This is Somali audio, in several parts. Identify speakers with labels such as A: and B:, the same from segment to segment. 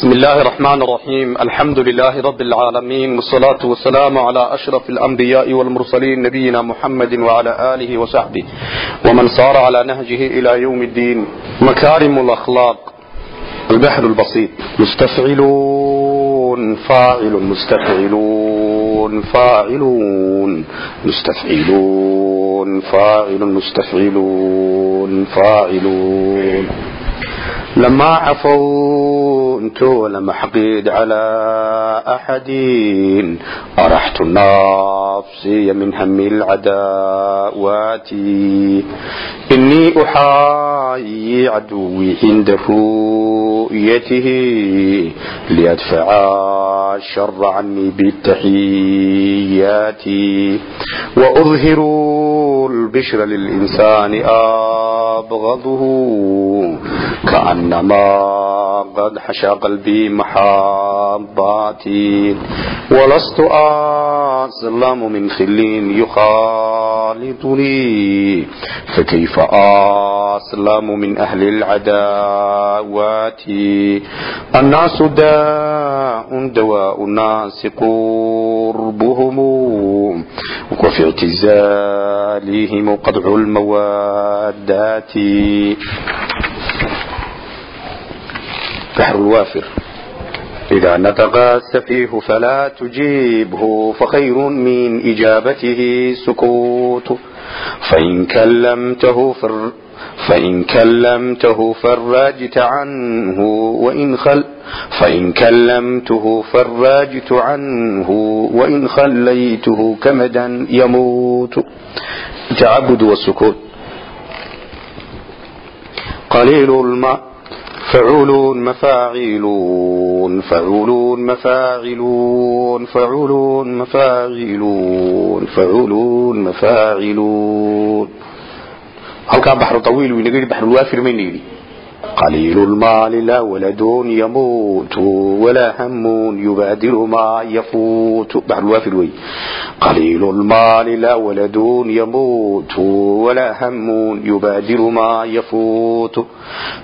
A: بسم الله الرحمن الرحيم الحمد لله رب العالمين والصلاة والسلام على أشرف الأنبياء والمرسلين نبينا محمد وعلى آله وصحبه ومن صار على نهجه إلى يوم الدين مكارم الأخلاق البحر البسيط مستفعلون فاعل مستفعلون فاعلون مستفعلون فاعل مستفعلون فاعلون, فاعلون لما عفوت ولم حقيد على أحد أرحت نفسي من هم العداوات إني أحايي عدوي عند رؤيته ليدفع الشر عني بالتحيات وأظهر البشر للإنسان أبغضه كأن كأنما قد حشى قلبي محباتي ولست أسلم من خل يخالطني فكيف أسلم من أهل العداوات الناس داء دواء الناس قربهم وفي اعتزالهم قطع الموادات بحر الوافر إذا نطق السفيه فلا تجيبه فخير من إجابته سكوت فإن كلمته فر فإن كلمته فراجت عنه وإن خل فإن كلمته فراجت عنه وإن خليته كمدا يموت تعبد والسكوت قليل الماء فعلون مفاعلون فعلون مفاعلون فعلون مفاعلون فعلون مفاعلون. halkaa baxru awiil uu inaga yidhi baxrulwaafir mayna yidhi قليل المال لا ولد يموت ولا هم يبادر ما يفوت بحر الوافر وي قليل المال لا ولد يموت ولا هم يبادر ما يفوت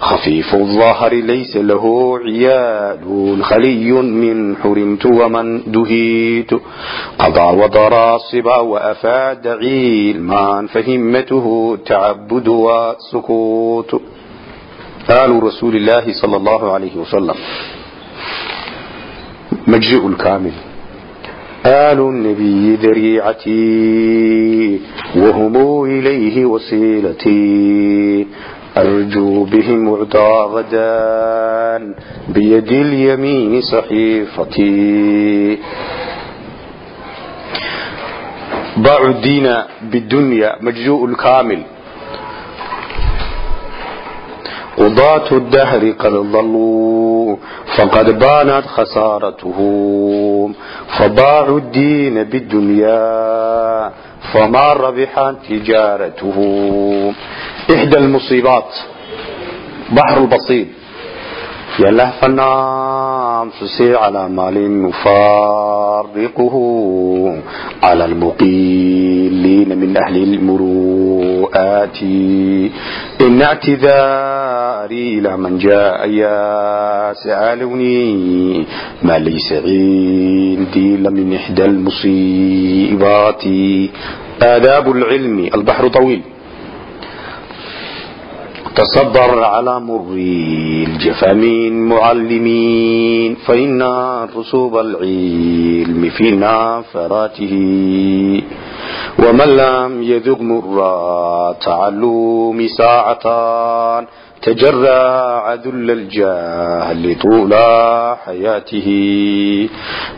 A: خفيف الظهر ليس له عيال خلي من حرمت ومن دهيت قضى وضرى وأفاد عيل فهمته تعبد وسكوت آل رسول الله صلى الله عليه وسلم مجزء الكامل آل النبي ذريعتي وهم إليه وسيلتي أرجو بهم عدا غدا بيد اليمين صحيفتي ضاع الدين بالدنيا مجزوء الكامل قضاة الدهر قد ضلوا فقد بانت خسارتهم فباعوا الدين بالدنيا فما ربحت تجارتهم إحدى المصيبات بحر البسيط يله فنام سسي على مال نفرقه على المقيلين من أهل المروءات إن اعتذاري إلى من جاء يسألني ما ليس عندي لمن إحدى المصيبات آداب العلم البحر طويل تصبر على مر الجفا معلمين فإن رسوب العلم في نافراته ومن لم يذق مر تعلم ساعتان تجرع ذل الجهل طول حياته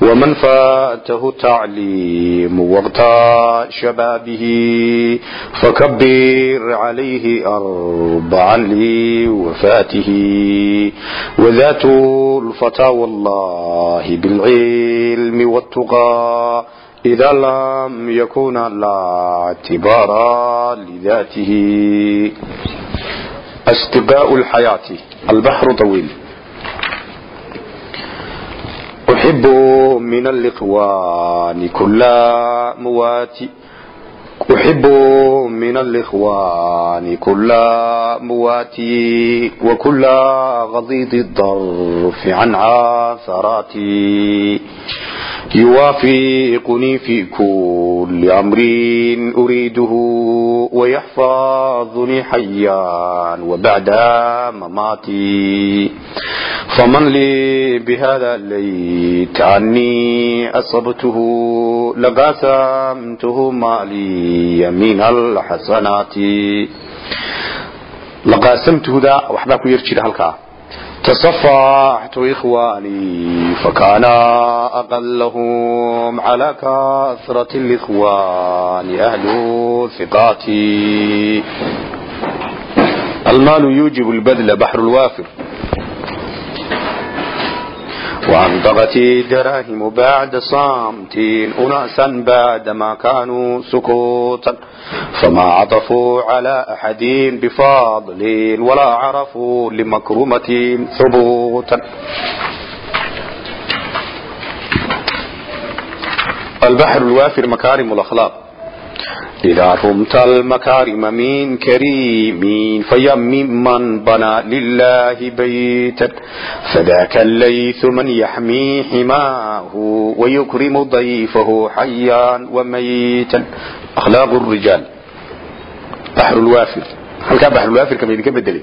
A: ومن فاته التعليم وقت شبابه فكبر عليه أربعا لوفاته وذات الفتى والله بالعلم والتقى إذا لم يكن لا اعتبار لذاته أسقاء الحياة البحر طويل أحب من الإخوان كل مواتي أحب من الإخوان كل مواتي وكل غضيض الضرف عن عاثراتي يوافقني في كل أمر أريده ويحفظني حيا وبعد مماتي فمن لي بهذا ليت عني أصبته لقاسمته مالي من الحسنات لقاسمته ذا وحباك يرشد هلكا تصفحت إخواني فكان أقلهم على كثرة الإخوان أهل ثقاتي المال يوجب البذل بحر الوافر وانطقت دراهم بعد صامت أناسا بعدما كانوا سكوتا فما عطفوا على أحد بفاضل ولا عرفوا لمكرمة ثبوتا البحر الوافر مكارم الأخلاق إذا رمت المكارم من كريم فيم من بنى لله بيتا فذاك الليث من يحمي حماه ويكرم ضيفه حيا وميتا أخلاق الرجال بحر الوافر هل كان بحر الوافر كما يذكر بدلي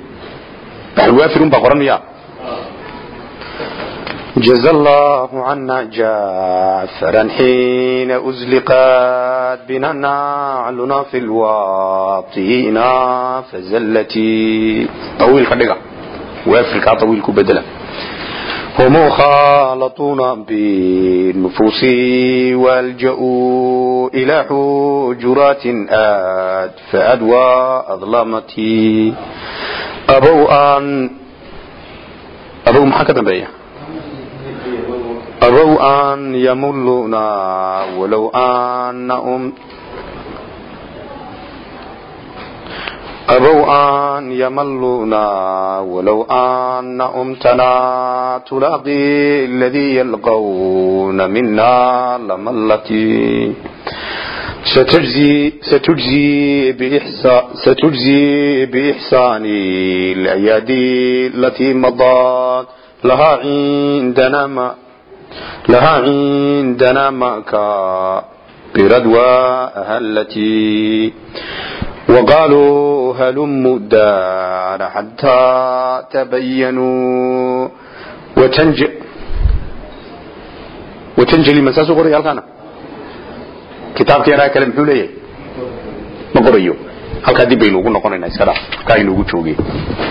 A: بحر الوافر بقرن يا جزى الله عنا جعفرا حين أزلقت بنا نعلنا في الواطئين فزلتي طويل خدقة وافر كا طويل كبدلا هم خالطون بالنفوس والجأوا إلى حجرات أدفأت وأظلمتي أبوا أن أبوا محكة بيا أبوا أن يملنا ولو أن أم أبوا أن يملنا ولو أن أمتنا تلاقي الذي يلقون منا لملتي ستجزي ستجزي بإحسان ستجزي بإحساني الأيادي التي مضت لها عندنا ما لها عندنا ماكا بردوى أهلتي وقالوا هلموا الدار حتى تبينوا وتنج وتنجلي مساس قرية الكانا كتاب كيرا كلام حوليه ما قريو halkaa dib baynu ugu noqonaynaa iska dhaaf halkaa aynu ugu joogay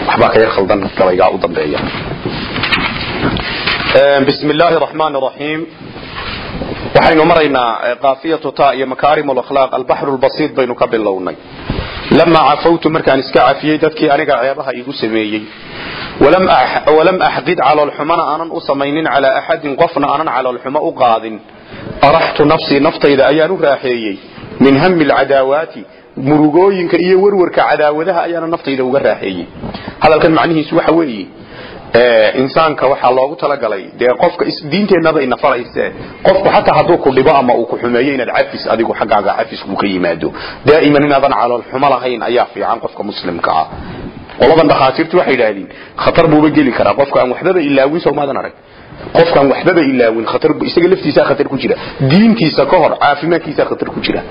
A: waxbaa ka yar khaldan gabaygaa u dambeeya bismi illaahi raxmaan raxiim waxaynu maraynaa e, kaafiyatu ta iyo makaarim akhlaaq albaxru lbasiid baynu ka bilownay. Lamaa cafawtu markaan iska cafiyey dadkii aniga ceebaha igu sameeyey. Walam ah, axqid caloolxumana aanan u samaynin calaa axadin qofna aanan caloolxumo u qaadin. Araxtu nafsii naftayda ayaan u raaxeeyey. Min hami alcadaawaati murugooyinka iyo werwarka cadaawadaha ayaana naftayda uga raaxeeyey. Hadalkan macnihiisu waxa weeye insaanka waxaa loogu talagalay. Dee qofka diinteennaba ina farayse qofku xataa hadduu ku dhibo ama uu ku xumeeyo inaad cafis adigu xaggaaga cafisku ka yimaado. Daa'iman inaadan calool lahayn ayaa fiican qofka muslimka ah. Qoladan dhakhaatiirtu waxay yidhaahdeen khatar buuba geli karaa qofka aan waxbaba ilaawin soomaadan arag. Qofkaan waxbaba ilaawin khatar isaga laftiisaa khatar ku jira. Diintiisa ka hor caafimaadkiisaa khatar ku jira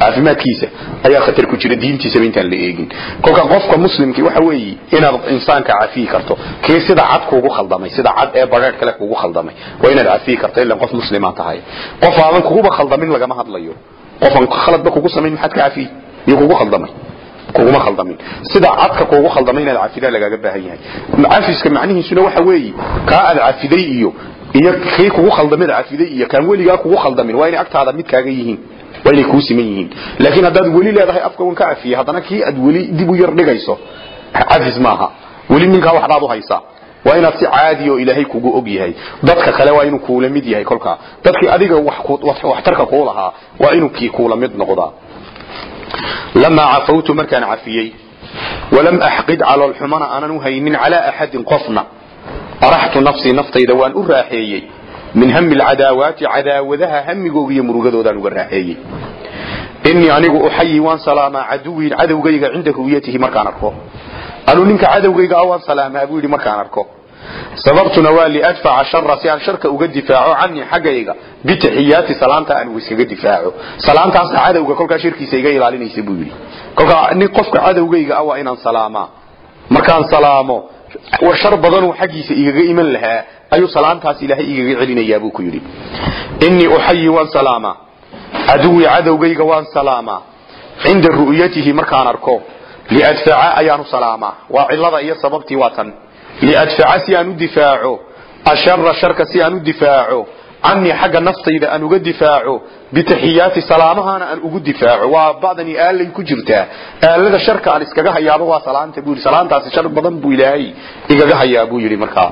A: caafimaadkiisa ayaa khatar ku jira diintiisaba intaan la eegin. Kolka qofka muslimki waxa weeye inaad insaanka cafiyi karto kii sida cad kuugu khaldamay sida cad ee bareer kale kuugu khaldamay waa inaad cafiyi karto ilan qof muslima tahay. Qof aadan kuguba khaldamin lagama hadlayo. Qofan khaladba kugu samayn maxaad ka cafiyi iyo kugu khaldamay. Kuguma khaldamin. Sida cadka kuugu khaldamay inaad cafidaa lagaaga baahan yahay. Cafiska macnihiisuna waxa weeye kaa aad cafiday iyo iyo kii kugu khaldamay cafiday iyo kaan weligaa kugu khaldamin waa inay agtaada mid kaaga yihiin waa inay kuu siman yihiin. Laakiin haddaad weli leedahay afka wan ka cafiyey haddana kii aad weli dib u yar dhigayso cafis maaha. Weli ninkaa waxbaad u haysaa. Waa inaad si caadi oo ilaahay kugu og yahay. Dadka kale waa inuu kuula mid yahay kolkaa dadkii adiga waxtarka kuu lahaa waa inuu kii kuula mid noqdaa. Lamaa cafawtu markaan cafiyey walam axqid caloolxumana aanan u haynin calaa axadin qofna. Araxtu nafsii naftayda waan u raaxeeyey min hami alcadaawaati cadaawadaha hamigooga murugadoodaan uga raaxeeyey. Inii anigu uxayi waan salaamaa caduwii cadowgayga cinda ru'yatihi markaan arko. Anuu ninka cadowgayga waan salaamaa buu yidhi markaan arko. Sababtuna waa liadfaca shara si aan sharka uga difaaco canii xaggayga bitaxiyaati salaanta aan iskaga difaaco. Salaantaasa cadowga kolkaa shirkiisa iga ilaalinaysa buu yidhi. Kolkaa nin qofka cadowgayga ah waa inaan salaamaa. Markaan salaamo shar badanuu xaggiisa igaga iman lahaa ayuu salaantaas ilaahay igaga celinayaa buu ku yidhi. Inii uxayi waan salaamaa caduwii cadowgayga waan salaamaa cinda ru'yatihi markaan arko liadfaca ayaanu salaamaa waa cilada iyo sababtii waa tan. Liadfaca si aan u difaaco ashara sharka si aan u difaaco canii xagga naftayda aan uga difaaco bitaxiyaati salaamahana aan ugu difaaco. Waa bacdani aalay ku jirtaa. Aalada sharka aan iskaga hayaaba waa salaanta buu yidhi. Salaantaasi shar badan buu ilaahay igaga hayaa buu yidhi markaa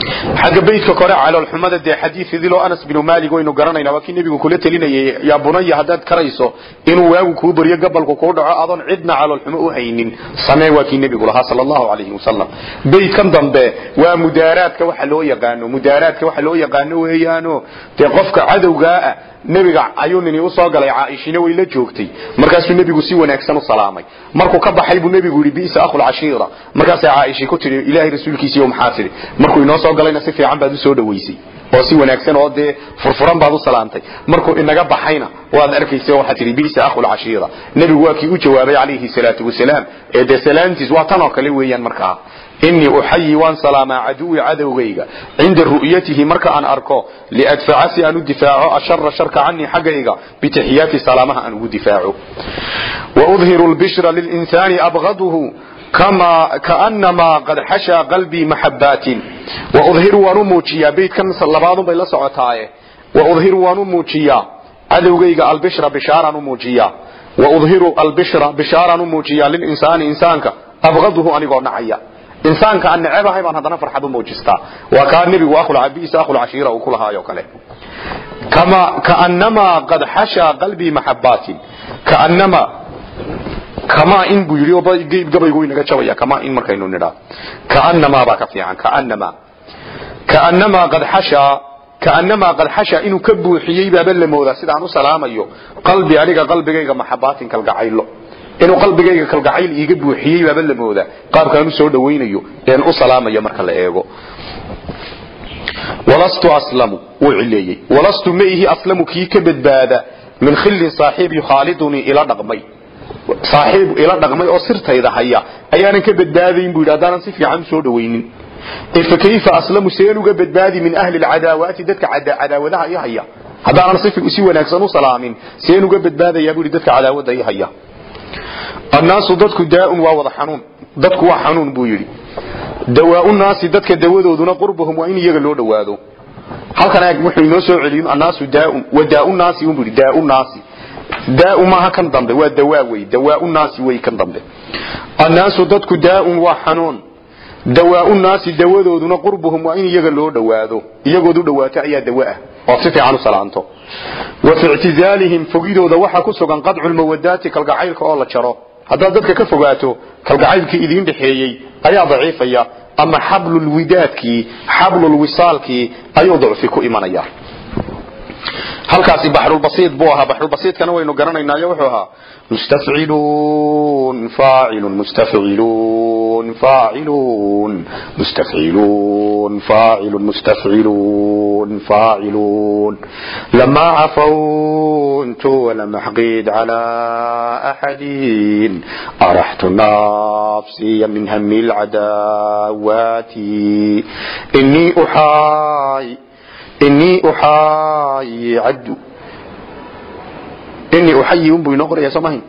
A: xagga baydka kore caloolxumada dee xadiid idiloo anas binu maalik waynu garanayna kii nebigu kula telinayay yaa bunaya haddaad karayso inuu waagu kuu baryo gabalku kuu dhaco adoon cidna caloolxumo u haynin. Samee waa kii nebigu lahaa sala allahu calayhi wasalam baydkan dambe waa mudaaraadka waxa loo yaqaano mudaaraadka waxa loo yaqaano weeyaano. Dee qofka cadowgaa ah nebiga ayuu nini u soo galay caaishina way la joogtay. Markaasuu nebigu si wanaagsan u salaamay. Markuu ka baxay buu nebigu yidhi bisa akhul cashiira. Markaasay caaisha ku tidhi ilaahay rasuulkiisiiyo maxaa tidhi? Markuu inoo soo galayna si fiican baad u soo dhawaysay oo si wanaagsan oo dee furfuran baad u salaantay. Markuu inaga baxayna waad arkaysa waxaa tidhi bisa akhul cashiira. Nebigu waa kii u jawaabay calayhi salaatu wasalaam ee dee salaantiis waa tan oo kale weeyaan markaa. Inii uxayi waan salaamaa caduwi cadowgayga cinda ru'yatihi marka aan arko liadfaca si aan u difaaco ashara sharka canii xaggayga bitaxiyaati salaamaha aan ugu difaaco. Waudhiru lbishra lilinsaani abgaduhu kaanamaa qad xashaa qalbii maxabaatin waudhiru waan u muujiyaa beydkan labaadun bay la socotaaye waudhiru waan u muujiyaa cadowgayga albishra bishaaraan u muujiyaa waudhiru albishra bishaaraan u muujiyaa lilinsaani insaanka abgaduhu anigoo nacaya insaanka aan necebahay baan haddana farxad u muujistaa waa kaa nebigu bisa akhul cashiira uu ku lahaayo kale kaanamaa qad xashaa qalbii maxabaatin kaanamaa kamaa in buu yidhi gabaygu inaga jabaya kamaa in markaynu nidhaa kaanamaa baa ka fiican kaanamaa kaanamaa qad xashaa kaanamaa qad xashaa inuu ka buuxiyey baaba la moodaa sidaan u salaamayo. Qalbi aniga qalbigayga maxabaatin kalgacaylo. Inuu qalbigayga kalgacayl iiga buuxiyey baaba la moodaa qaabkaan u soo dhawaynayo een u salaamayo marka la eego. Walastu aslamu wuu cileeyey walastu ma ihi aslamu kii ka badbaada? Min khillin saaxiib yukhaalidunii ila dhaqmay saaxiib ila dhaqmay oo sirtayda haya. Ayaanan ka badbaadayn buu yidhi haddaanan si fiican u soo dhawaynin fa kayfa aslamu seen uga badbaadi min ahli lcadaawaati dadka cadaawadaha i haya. Haddaanan si wanaagsan u salaamin seen uga badbaadayaa buu yidhi dadka cadaawada i haya. Annaasu dadku daaun waa wada xanuun. Dadku waa xanuun buu yidhi. Dawaau naasi dadka dawadooduna qurbahum waa in iyaga loo dhowaado. Halkan wuxuu inoo soo celiyin annaasu daaun wa daau naasi unbu yidhi daau daau maaha kan dambe waa dawaa wey dawaau naasi wey kan dambe annaasu dadku daaun waa xanuun dawaau naasi dawadooduna qurbuhum waa in iyaga loo dhowaado iyagood u dhowaato ayaa dawa ah ood si fiican u wa fi ictizaalihim fogidooda waxaa ku sugan qadcu lmawadaati kalgacaylka oo la jaro haddaad dadka ka fogaato kalgacaylkii idiin dhexeeyey ayaa daciifaya ama xablulwidaadkii xablulwisaalkii ayuu dacfi ku imanaya halkaasi baxrulbasiid buu ahaa. Baxrulbasiidkana waynu garanaynaayo wuxuu ahaa mustafciluun faacilun mustafciluun faacilun mustafciluun faacilun mustafciluun faacilun. Lama cafawtu walam axqid calaa axadin. Araxtu nafsiya min hami lcadaawaati inii uxaay inii uxaayi caddu. Inii uxayi unbuu inoo qoraya soo mahayn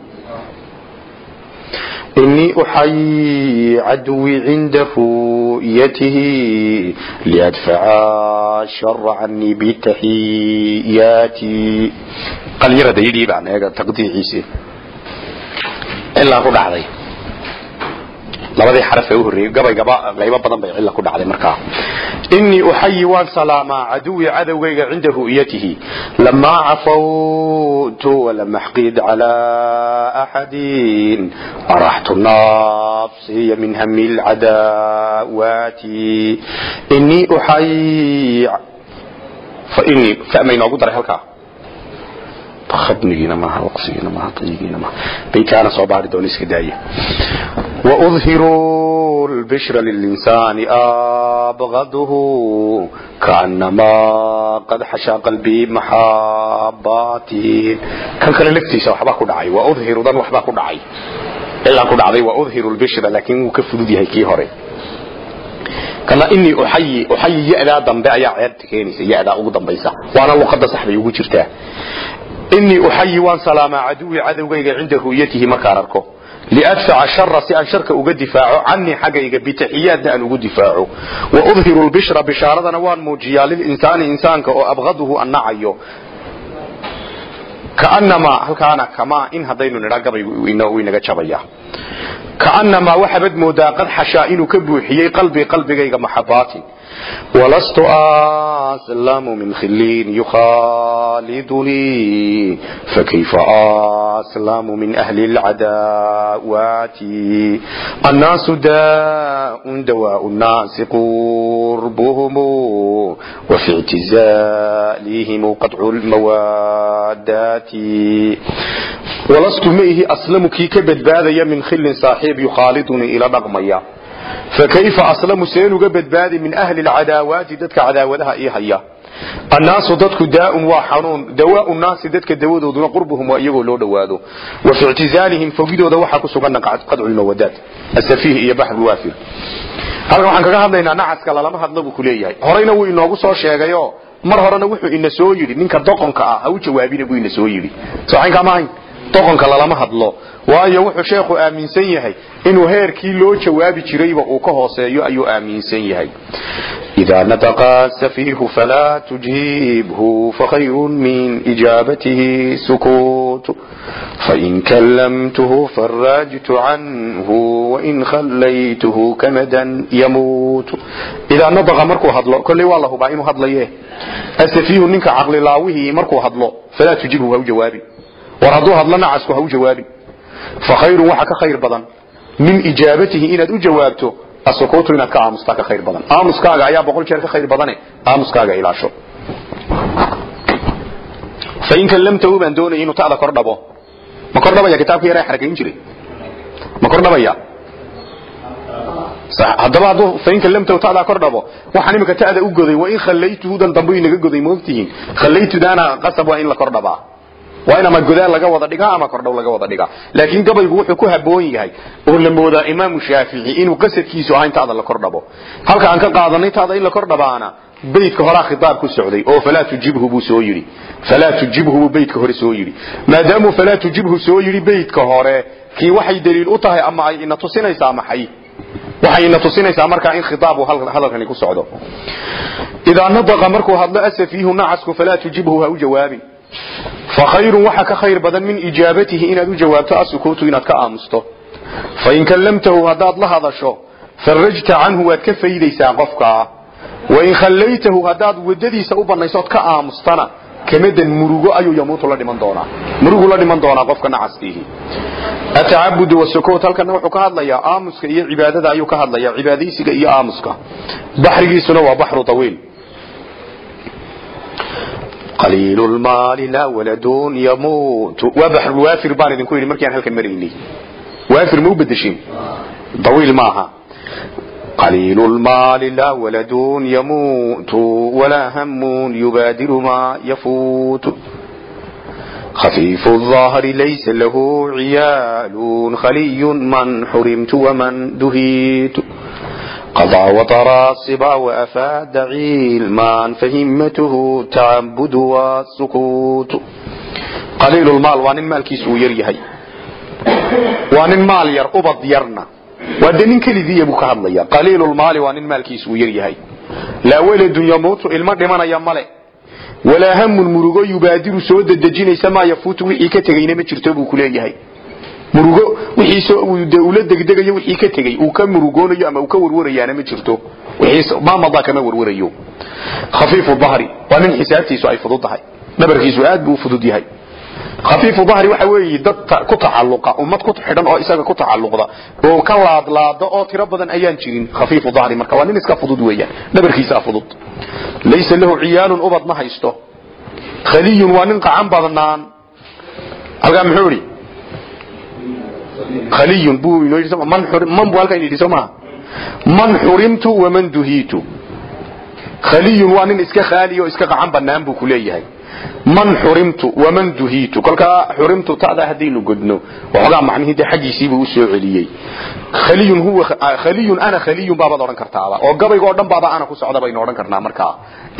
A: inii uxayi caduwi cinda ru'yatihi liadfaca shara canii bitaxiyaati qalyarada yidhii baan eega taqdiiciisi ilaa ku dhacday labadii xaraf ee u horreeyey qaybo badan bay cilla ku dhacday markaa. Inii uxayi waan salaamaa caduwi cadowgayga cinda ru'yatihi. Lamaa cafawtu walam axqid calaa axadin. Araxtu nafsiya min hami lcadaawaati inii uxayi fa ma inoogu daray halkaa khadmigiina maaha waqsigiina maaha tayigiina maaha baykaana soo baari doona iska daaya وأظهروا البشر للإنسان أبغضه كأنما قد حشى قلبي محباتي كان كان لفتيسا وحبا كدعي وأظهر ذن وحبا كدعي إلا كدعي وأظهر البشر لكن وكفدودي هيكي هوري كما إني أحيي أحيي يأذى ضمبع يا عيد كينيسا يأذى أقو ضمبيسا وأنا inii uxayi waan salaamaa caduwii cadowgayga cinda hooyatihi markaan arko. Liadfaca shara si aan sharka uga difaaco canii xaggayga bitaxiyaadna aan ugu difaaco. Wa udhiru lbishra bishaaradana waan muujiyaa lilinsaani insaanka oo abqaduhu an nacayo. Kaanamaa halkaana kamaa in haddaynu nidhaa gabaygu inuu inaga jabaya. Kaanamaa waxaabad moodaa qad xashaa inuu ka buuxiyey qalbii qalbigayga maxabaatin. ولست أسلم من خلين يخالدني فكيف أسلم من أهل العداوات الناس داء دواء الناس قربهم وفي اعتزالهم قطع الموادات ولست مئه أسلم كي كبد باذي من خل صاحب يخالدني إلى بغمية فكيف أسلم سينو قبد بادي من أهل العداوات دتك عداوتها إيهيا الناس دتك داء وحنون دواء الناس دتك دواء دون قربهم وإيغو لو دوادو وفي اعتزالهم فقيدو دوحا كسوغانا قدع المودات السفيه إيا بحر الوافر halkan waxaan kaga hadlaynaa nacaska lalama hadlo buu kuleeyahay horeyna wuu inoogu soo sheegayo mar horena wuxuu ina soo yidhi ninka doqonka ah ha u jawaabina buu ina soo yidhi soxaynkaa maahayn doqonka lalama hadlo waayo wuxuu sheekhu aaminsan yahay inuu heerkii loo jawaabi jirayba uu ka hooseeyo ayuu aaminsan yahay إذا نطق السفيه فلا تجيبه خير من إجابته سكوت فإن كلمته فرجت عنه وإن خليته كمدا يموت إذا نطق مركو هضلو كل والله باين هضليه السفيه منك عقل لاوه مركو هضلو فلا تجيبه هو جوابي war hadduu hadlo nacasku ha u jawaabin. Fa khayrun waxa ka khayr badan min ijaabatihi inaad u jawaabto asukuutu inaad ka aamustaa ka khayr badan. Aamuskaaga ayaa boqol jeer ka khayr badane aamuskaaga ilaasho. Fa in kallamtahu baan doonayay inuu ta'da kordhabo ma kordhabaya kitaabka yaraa xarakayn jiray? Ma kordhabaya haddaba hadduu fain kallamtahu ta'daa kordhabo waxaan iminka ta'da u goday wa in khallaytuhu dan dambu inaga goday ma ogtihiin? Khallaytudaana qasab waa in la kordhabaa waa in ama godaal laga wada dhigaa ama kordhow laga wada dhigaa? Laakiin gabaygu wuxuu ku haboon yahay. Oo la moodaa imaamu shaafici inuu qasadkiisu ahayn taada la kor dhabo halka aan ka qaadanay taada in la kor dhabaana beydka horaa khitaab ku socday oo falaa tujibhu buu soo yidhi. Falaa tujibhu buu beydka hore soo yidhi. Maadaamuu falaa tujibhu soo yidhi beydka hore kii waxay daliil u tahay ama ay ina tusinaysaa maxay? Waxay ina tusinaysaa markaa in khitaabu hadalkani ku socdo. Idaa nadaqa markuu hadlo asafiihu nacasku falaa tujibhu ha u jawaabin فخير وحك خير بدن من إجابته إن أدو جوابت أسكوت إن أدك آمسته فإن كلمته هداد لهذا شو فرجت عنه واتكفي ليس قفك وإن خليته هداد وددي سأوبا نيسوت كآمستنا كمدا مرغو أيو يموت الله لمن دونا مرغو الله لمن دونا قفك نعسته التعبد والسكوت هل كان وحك هذا يا آمسك إيا عبادة أيو كهذا يا عباديسك إيا آمسك بحري سنوى بحر طويل قليل المال لا ولد يموت وبحر الوافر بان idin ku yiri markii aan halkan mareynay waafir muu bedeshin طويل maaha قليل المال لا ولد يموت ولا هم يبادر ما يفوت خفيف الظهر ليس له عيال خلي من حرمت ومن دهيت قضى وطرى الصبا وأفاد علما فهمته تعبد والسكوت قليل المال وان المال كيسو يريهي وان المال ير أبض يرنا ودنين كلذي يبوك هذا قليل المال وان المال كيسو يريهي لا ولد يموت ilma dhimanaya male walaa hamun murugo yubaadiru soo dedejinaysa maa yafuutu wixii ka tegayna ma murugo wixii ula degdegayo wixii ka tegay uu ka murugoonayo ama uu ka warwarayaana ma jirto. Maamadaa kama warwarayo. Khafiifu dahri waa nin xisaabtiisu ay fudud tahay. Dhabarkiisu aad buu u fudud yahay. Khafiifu dahri waxa weeye dad ku tacalluqa ummad ku xidhan oo isaga ku tacalluqda oo ka laadlaada oo tiro badan ayaan jirin. Khafiifu dahri marka waa nin iska fudud weeyaan. Dhabarkiisa fudud. Laysa lahu ciyaalun ubad ma haysto. Khaliyun waa nin qacan badnaan halkaa muxuu idhi khaliyun buu inoo yidhi man buu halkaa yidhi soo man xurimtu waman duhiitu. Khaliyun waa nin iska khaaliyo iska qacan banaan buu ku leeyahay. Man xurimtu waman duhiitu. Kolkaa xurimtu tada haddaynu godno waxoogaa macnihii dee xaggiisiibuu u soo celiyey. Khaliyun huwa khaliyun ana khaliyun baabaad odhan kartaaba. Oo gabayga oo dhan baaba ana ku socda baynu odhan karnaa markaa.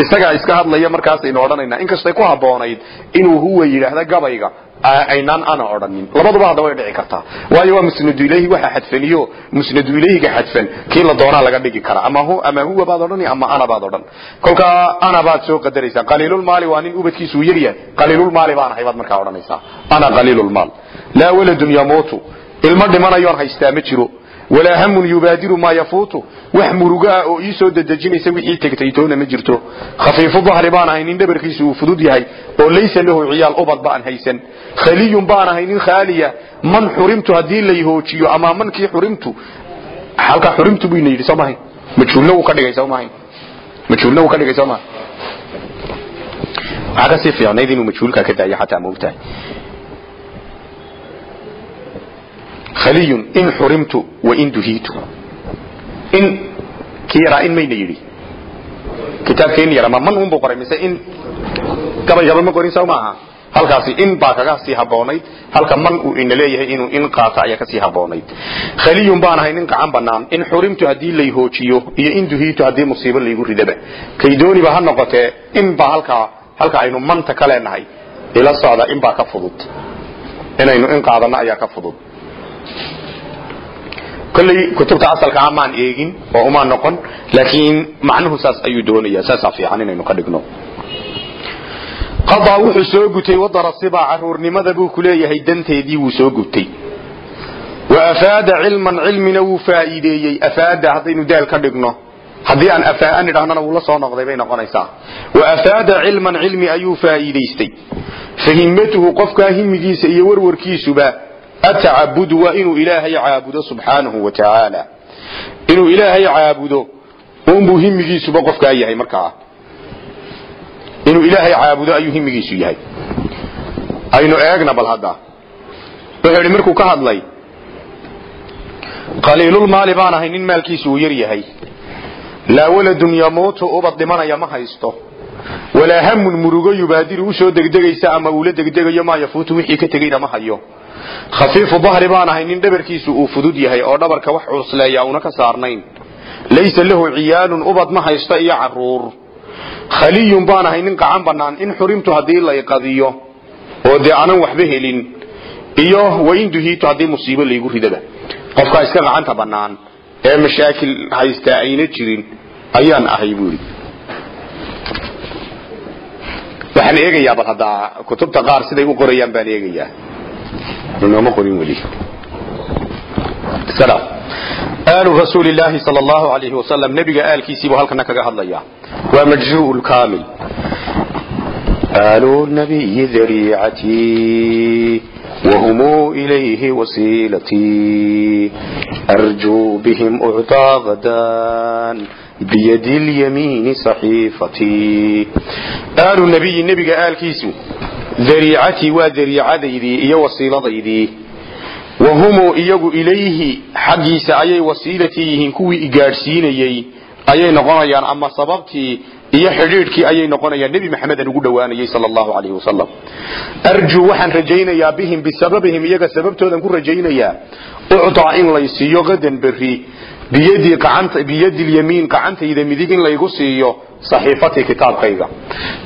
A: Isagaa iska hadlaya markaasaynu odhanaynaa. Inkastay ku habboonayd inuu huwa yidhaahda gabayga aynaan ana odhanin. Labaduba hadda way dhici kartaa. Waayo waa musnadu ilayhi waxa xadfaniyo musnadu ilayhiga xadfan. Kii la doonaa laga dhigi karaa ama ama huwa baad odhani ama ana baad odhan. Kolkaa ana baad soo qadaraysaa qaliilulmaali waa nin ubadkiisu yar yahay. Qaliilulmaali baan ahay baad markaa odhanaysaa ana qaliilulmaal laa waladun yamuutu ilmo dhimanayoon haystaa ma jiro walaa hamun yubaadiru maa yafuutu. Wax murugo ah oo ii soo dedejinaysa wixii tegtay toona ma jirto. Khafiifu dahri baan ahay nin dhabarkiisu uu fudud yahay oo laysa lahu ciyaal ubad baan haysan. Khaliyun baan ahay nin khaaliya. Man xurimtu haddii lay hoojiyo ama mankii xurimtu halkaa xurimtu buu ina yidhi soo mahay majhuulna wuu ka dhigay soo mahay majhuulna wuu ka dhigay soo maha waxaa ka sii fiicnayd inuu majhuulkaa ka daayo xataa maogtahay khaliyun in xurimtu wain duhiitu. In kii yaraa in mayna yidhi. Kitaabkeen yara ma man unbuu qoray mise in gabaygaba ma qorin soo maaha? Halkaasi in baa kaga sii habboonayd halka man uu ina leeyahay inuu in qaato ayaa ka sii habboonayd. Khaliyun baan ahay nin qacan banaan in xurimtu haddii lay hoojiyo iyo in duhiitu haddii musiibo laygu ridaba. Kaydooniba ha noqotee in halkaa halka aynu manta ka ila socda in baa ka fudud. Inaynu in qaadano ayaa ka fudud kolley kutubta asalka amaan eegin oo uma noqon laakiin macnuhu saas ayuu doonaya saasaa fiican inaynu ka dhigno. Qadaa wuxuu soo gutay wadara sibaa caruurnimada buu ku leeyahay danteedii wuu soo gutay. Wa afaada cilman cilmina wuu faa'iideeyey. Afaada haddaynu daal ka dhigno haddii aan afaaan idhahnana wuu la soo noqday bay noqonaysaa. Wa afaada cilman cilmi ayuu faa'iidaystay. Fahimmatuhu qofkaa himigiisa iyo warwarkiisuba atacabudu waa inuu ilaahay caabudo subxaanahu wa tacaala inuu ilaahay caabudo unbuu himigiisuba qofkaa yahay markaa inuu ilaahay caabudo ayuu himigiisu yahay aynu eegna bal hadda wuxuu idhi markuu ka hadlay qaliilulmaali baan ahay nin maalkiisu uu yar yahay laa waladun yamuutu ubad dhimanaya ma haysto walaa hamun murugo yubaadiru u soo degdegaysa ama uula degdegayo maa yafuutu wixii ka tegayna ma hayo. Khafiifu dahri baan ahay nin dhabarkiisu uu fudud yahay oo dhabarka wax cusleeya una ka saarnayn. Laysa lahu ciyaalun ubad ma haysto iyo carruur. Khaliyun baan ahay nin qacan banaan in xurimtu haddii la iqadiyo oo dee aanan waxba helin iyo wain duhiitu haddii musiibo laygu ridaba. Qofkaa iska qacanta banaan ee mashaakil haystaa ayna jirin ayaan ahay buu yidhi waxaan eegayaa bal haddaa kutubta qaar siday u qorayaan baan eegayaa. Inooma qorin weli. Aalu rasuulilaahi sal allahu alayhi wasalam nebiga aalkiisiibuu halkana kaga hadlayaa. Waa majzuu lkaamil aalu nabiyi dariicatii wahumuu ilayhi wasiilatii arjuu bihim uctaa gadaan biyadi lyamiini saxiifatii aalu nabiyi nebiga aalkiisu dariicatii waa dariicadaydii iyo wasiiladaydii wa humuu iyagu ilayhi xaggiisa ayay wasiilatii yihiin kuwii igaadhsiinayey ayay noqonayaan ama sababtii iyo xidhiidhkii ayay noqonayaan nebi maxameden ugu dhowaanayey sal allahu calayh wasalam arjuu waxaan rajaynayaa bihim bisababihim iyaga sababtoodan ku rajaynayaa ucdaa in laysiiyo qadan berri biyadii gacanta biyadi lyamiin gacantayda midig in laygu siiyo saxiifatii kitaabkayga.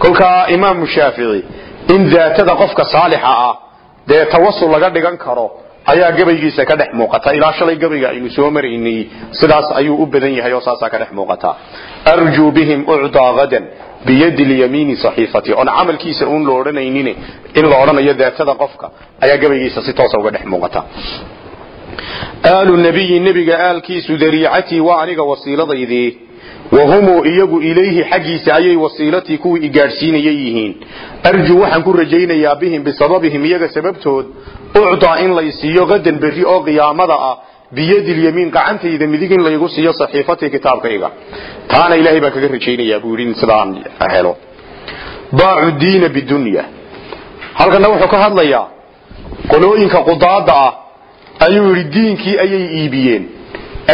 A: Kolkaa imaamu shaafici in daatada qofka saalixa ah dee tawasul laga dhigan karo ayaa gabaygiisa ka dhex muuqata. Ilaa shalay gabayga aynu soo maraynay sidaas ayuu u badan yahay oo saasaa ka dhex muuqata. Arjuu bihim ucdaa gadan biyadi lyamiini saxiifati. Oon camalkiisa uun la odhanaynin in la odhanayo daatada qofka ayaa gabaygiisa si toosa uga dhex muuqata aalu nabiyi nebiga aalkiisu dariicatii waa aniga wasiiladaydii wahumuu iyagu ilayhi xaggiisa ayay wasiilatii kuwii igaadhsiinayay yihiin. Arjuu waxaan ku rajaynayaa bihim bisababihim iyaga sababtood. Ucdaa in lay siiyo qadan berri oo qiyaamada ah biyadi lyamiin gacantayda midig in laygu siiyo saxiifatii kitaabkayga. Taana ilaahay baan kaga rajaynayaa buu yidhi sidaan helo. Baacu diina bidunya halkana wuxuu ka hadlayaa qolooyinka qudaada ah ayuu yidhi diinkii ayay iibiyeen.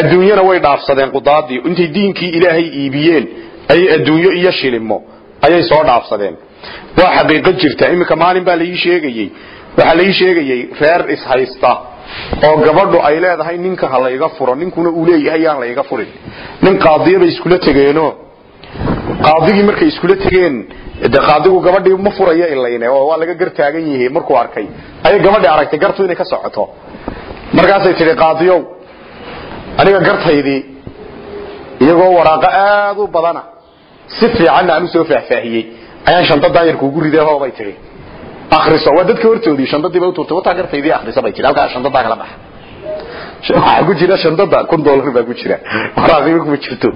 A: Adduunyana way dhaafsadeen qudaadii. Intay diinkii ilaahay iibiyeen ayay adduunyo iyo shilimo ayay soo dhaafsadeen. Waa xaqiiqo jirta. Iminka maalin baa laii sheegayey. Waxaa laii sheegayey reer ishaysta oo gabadhu ay leedahay ninka ha layga furo ninkuna uu leeyahay yaan layga furin. Nin qaadiya bay iskula tegeeno. Qaadigii markay iskula tegeen de qaadigu gabadhii ma furaya ilayne oo waa laga gar yihi markuu arkay. Ayay gabadhii aragtay gartu inay ka socoto markaasay tidhi qaadiyow aniga gartaydii iyagoo waraaqo aad u badana si fiicanna aan u soo faahfaahiyey. Ayaan shanta daayarka ugu riday hoobay tihi akriso waa dadka hortoodii shandadii bay u turtay wataa gartaydii akriso bay tihi halkaa shandadaa kala baxa. Waxaa ku jira shandada kun dollar baa ku jira. Waraaqima kuma jirto.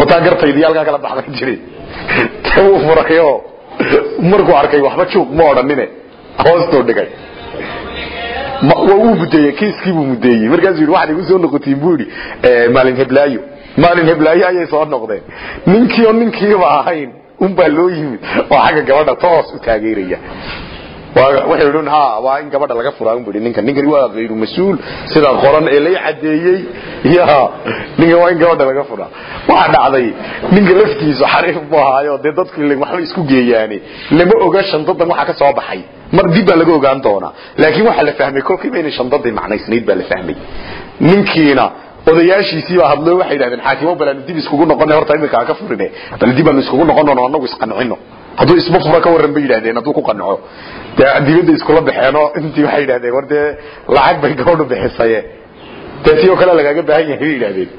A: Wataa gartaydii halkaa kala baxbay jiri. Te wuu furayo markuu arkay waxba juuq ma odhanine hoostuu dhigay waa uu mudeeyey kiiskiibuu mudeeyey. Markaasuu yidhi waxaad igu soo noqotiin buu yidhi. Maalin heblaayo. Maalin heblaayo ayay soo noqdeen. Ninkii oo ninkiiba ahayn unbaa loo yimid oo xagga gabadha toos u taageeraya. Waxay idhin ha waa in gabadha laga furaa un bui ninkan ninkani waa hayru mas'uul sida qoran ee lay cadeeyey ya ninkan waa in gabadha laga furaa. Waxaa dhacday ninka laftiisu xariif bu ahaayo dee dadku waxba isku geeyaane. Lama oga shandadan waxa ka soo baxay mar dib baa laga ogaan doonaa. Laakiin waxaa la fahmay kolkiiba inay shandadii macnaysnayd baa la fahmay. Ninkiina odayaashiisii baa hadlo waxay yidhahdeen xaakimo bal aanu dib iskugu noqona horta iminka ka furine. Bal dib aanu iskugu noqonono anagu isqancino hadduu isma fura ka warran bay yidhahdeen hadduu ku qanco. Dee dibadda iskula baxeenoo intii waxay yidhahdeen war dee lacag bay gabadhu bixisaye dee si oo kale lagaaga baahan yahay bay yidhahdeen.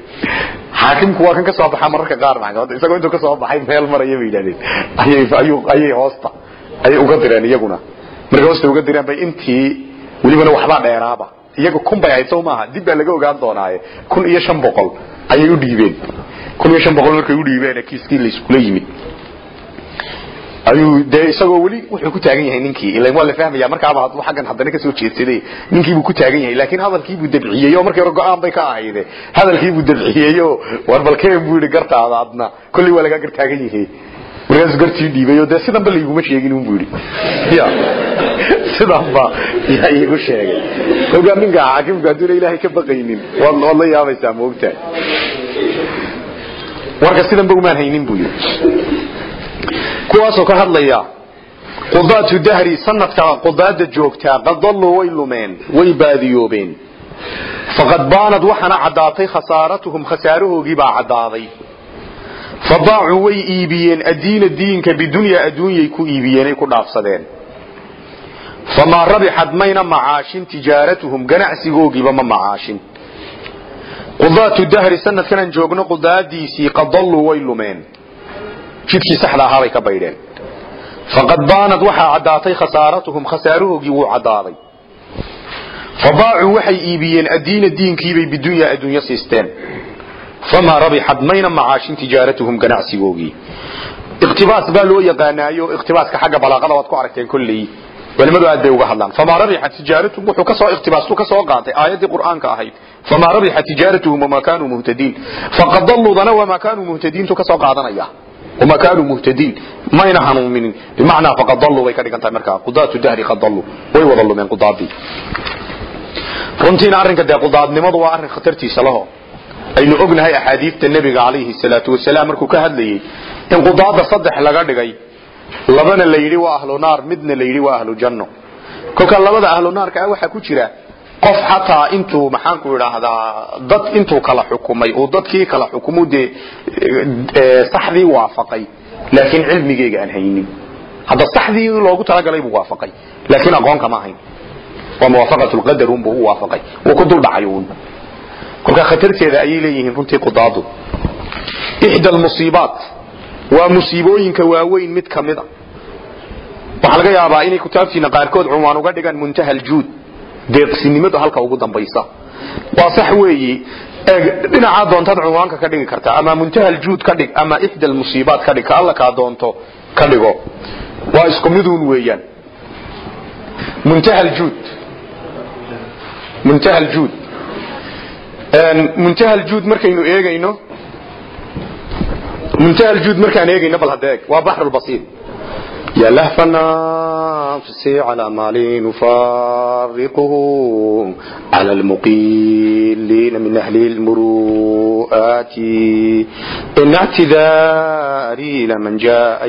A: Xaakimku waa kan ka soo baxa mararka qaar maxkamadda isagoo intuu ka soo baxay meel maraya bay yidhahdeen. Ayay ayuu ayay hoosta. Ayay uga direen iyaguna markay hoosta uga direen bay intii welibana waxbaa dheeraaba. Iyaga kun bay ahayd sow maaha. Dib baa laga ogaan doonaaye. Kun iyo shan boqol ayay u dhiibeen. Kun iyo shan boqol markay u dhiibeen kiiskii la iskula yimid. Ayuu dee isagoo weli wuxuu ku taagan yahay ninkii. Ilan waa la fahmaya markaaba hadduu xaggan haddana ka soo jeedsaday ninkiibuu ku taagan yahay. Laakiin hadalkiibuu dabciyey oo markii hore go'aan bay ka ahayde hadalkiibuu dabciyey oo war balkeen buu yidhi gartaada adna kolley waa lagaa gar taagan yahay markaasuu gartii dhiibay oo dee sidanba layguma sheegin un buu yidhi ya sidanba yaa iigu sheegay kolkaa ninka xaakimku hadduuna ilaahay ka baqaynin waad la yaabaysaa maogtahay warka sidanba umaan haynin buu yidhi kuwaasoo ka hadlaya qudaatu dahri sanadka qudaada joogtaa qad dalluu way lumeen way baadiyoobeen faqad baanad waxaana caddaatay khasaaratuhum khasaarahoogii baa caddaaday fadaacuu way iibiyeen addiina diinka bidunyaa adduunyay ku iibiyeenay ku dhaafsadeen. Famaa rabixad mayna macaashin tijaaratuhum ganacsigoogiiba ma macaashin. Qudaatu dahri sanadkanan joogno qudaadiisii qad dalluu way lumeen. Jidkii saxda ahaa bay ka baydheen. Faqad baanad waxaa caddaatay khasaaratuhum khasaarahoogii wuu caddaaday. Fadaacuu waxay iibiyeen addiina diinkiibay bidunyaa adduunyo siisteen famaa rabixad mayna macaashin tijaaratuhum ganacsigoogii iqtibaas baa loo yaqaanaayo iqtibaaska xagga balaaqada waad ku aragteen kolley culimadu aad bay uga hadlaan famaa rabixat tijaaratuhum wuxuu kasoo iqtibaastu ka soo qaatay aayaddii qur'aanka ahayd famaa rabixat tijaaratuhum wamaa kaanuu muhtadiin faqad dalludana wamaa kaanuu muhtadiintu kasoo qaadanaya وما كانوا مهتدين ما ينهنوا من بمعنى فقد ضلوا way ka dhigan tahay markaa qudaatu dahri qad dallu way wada lumeen qudaadii runtiina arrinka dee qudaadnimadu waa arrin khatartiisa laho aynu ognahay axaadiidta nebiga calayhi salaatu wasalaam markuu ka hadlayey in qudaada saddex laga dhigay labana la yidhi waa ahlu naar midna la yidhi waa ahlu janno. Kolka labada ahlu naarka ah waxaa ku jira qof xataa intuu maxaanku idhaahdaa dad intuu kala xukumay uu dadkii kala xukumu dee saxdii waafaqay laakiin cilmigeyga aan haynin. Hadda saxdii loogu talagalay buu waafaqay laakiin aqoon kama ahayn. Waa muwaafaqat lqadar unbuu u waafaqay wuu ku dul dhacay uun kolka khatarteeda ayay leeyihiin runtii qudaadu. Ixda almusiibaat waa musiibooyinka waaweyn mid ka mid a waxaa laga yaabaa inay kutaabtiina qaarkood cunwaan uga dhigaan muntaha aljuud. Deeqsinimadu halka ugu dambaysa. Waa sax weeyi dhinacaa doontaad cunwaanka ka dhigi kartaa ama muntaha aljuud ka dhig ama ixda almusiibaat ka dhig ka alla kaa doonto ka dhigo. Waa isku miduun weeyaan. Muntaha aljuud. Muntaha aljuud muntaha aljuud markaynu eegayno. Muntaha aljuud markaan eegayno bal hadda waa baxru يا لهف النار النفس على مال نفارقه على المقيلين من أهل المروءات إن اعتذاري لمن جاء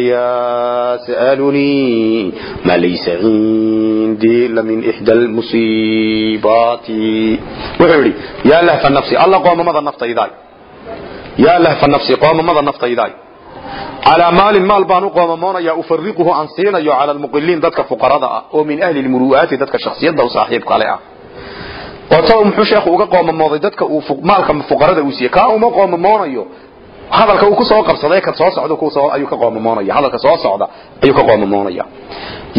A: يسألني ما ليس عندي لمن إحدى المصيبات وحوري يا لهف النفس الله قوم ماذا النفط إذاي يا لهف النفس قوم ماذا النفط إذاي calaa maalin maal baan u qoomamoonayaa ufariquhu aan siinayo cala almuqiliin dadka fuqarada ah oo min ahli lmuru'aati dadka shaksiyadda u saaxiibka le ah. Ta muxuu sheekhu uga qoomamooday dadka uu maalka fuqarada uu siiyey. Kaa uma qoomamoonayo hadalka uu ku soo qabsaday ka soo socda ayuu ka qoomamoonaya hadalka soo socda ayuu ka qoomamoonaya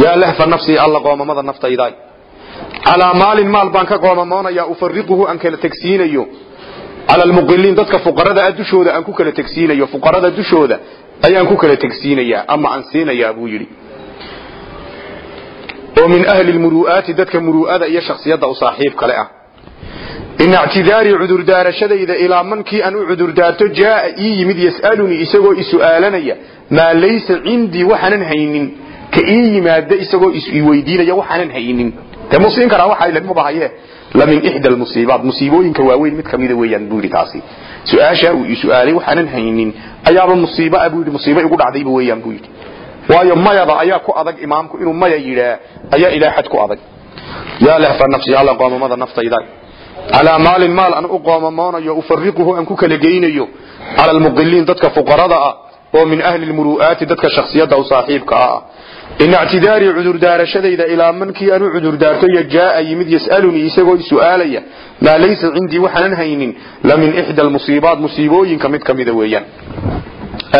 A: yaa lahfa nafsii alla qoomamada naftaydaay. Calaa maalin maal baan ka qoomamoonayaa ufariquhu aan kala tegsiinayo. Cala almuqiliin dadka fuqarada ah dushooda aan ku kala tegsiinayo. Fuqarada dushooda ayaan ku kala tegsiinayaa ama aan siinayaa buu yidhi. Oo min ahli lmuru'aati dadka muru'ada iyo shaksiyadda u saaxiib kale ah. Ina ictidaarii cudurdaarashadayda ilaa mankii aan u cudurdaarto jaaa ii yimid yas'alunii isagoo isu'aalanaya maa laysa cindii waxaanan haynin ka ii yimaada isagoo isweydiinaya waxaanan haynin. De musiin karaa waxa lagmabahaye lamin ixda almusiibaat. Musiibooyinka waaweyn mid kamida weeyaan buu yidhi taasi. Su'aashaa uu isu'aalay waxaanan haynin ayaaba musiiba buu yidhi. Musiibo igu dhacdayba weeyaan buu yidhi. Waayo mayada ayaa ku adag imaamku inuu maya yidhaa ayaa ilaa xad ku adag. Yaa lahfa nafsi alla qoomamada naftayda. Calaa maalin maal aan u qoomamoonayo ufariquhu aan ku kala geynayo cala almuqiliin dadka fuqarada ah oo min ahli lmuru'aati dadka shakhsiyadda u saaxiibka ah. In ictidaari cudurdaarashadayda ilaa mankii aan u cudurdaarto yajaaa yimid yasalunii isagoo su'aalaya maa laysa cindii waxaanan haynin la min ixda musiibaat musiibooyinka mid ka mida weeyaan.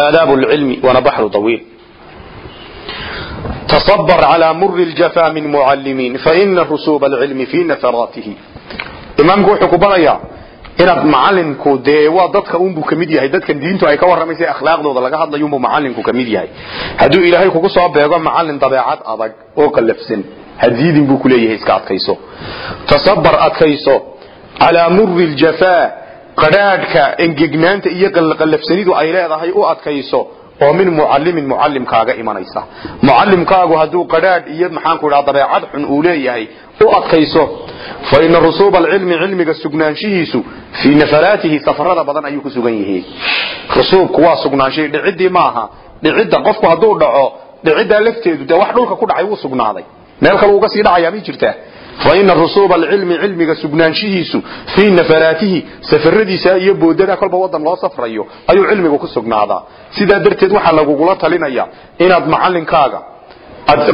A: Aadaab lcilmi wana baxru awiil taabr calaa muri ljafaa min mucalimiin faina rusuuba alcilmi fii nafaratihi imaamku wuxuu ku barayaa inaad macalinku dee waa dadka unbuu ka mid yahay dadkan diintu ay ka warramaysa akhlaaqdooda laga hadlayo unbuu macalinku ka mid yahay. Hadduu ilaahay kugu soo beego macalin dabeecad adag oo qallafsan hadiidin buu kuleeyahay iska adkayso. Tasabar adkayso. Calaa muri ljafaa qadhaadhka engegnaanta iyo qallafsanidu ay leedahay u adkayso oo min mucalimin mucalimkaaga imanaysa. Mucalimkaagu hadduu qadhaadh iyo maxaanku idhaha dabeecad xun uu leeyahay u adkayso fa ina rusuuba alcilmi cilmiga sugnaanshihiisu fii nafaraatihi safarada badan ayuu ku sugan yihiin rusuubku waa sugnaanshihi dhicidii maaha dhicidda qofku hadduu dhaco dhiciddaa lafteedu dee wax dhulka ku dhacay wuu sugnaaday. Meel kale uga sii dhacayaa may jirtaa? Faina rusuuba alcilmi cilmiga sugnaanshihiisu fii nafaraatihi safaradiisa iyo boodada kolba wadan loo safrayo ayuu cilmigu ku sugnaadaa. Sidaa darteed waxaa lagugula talinaya inaad macalinkaaga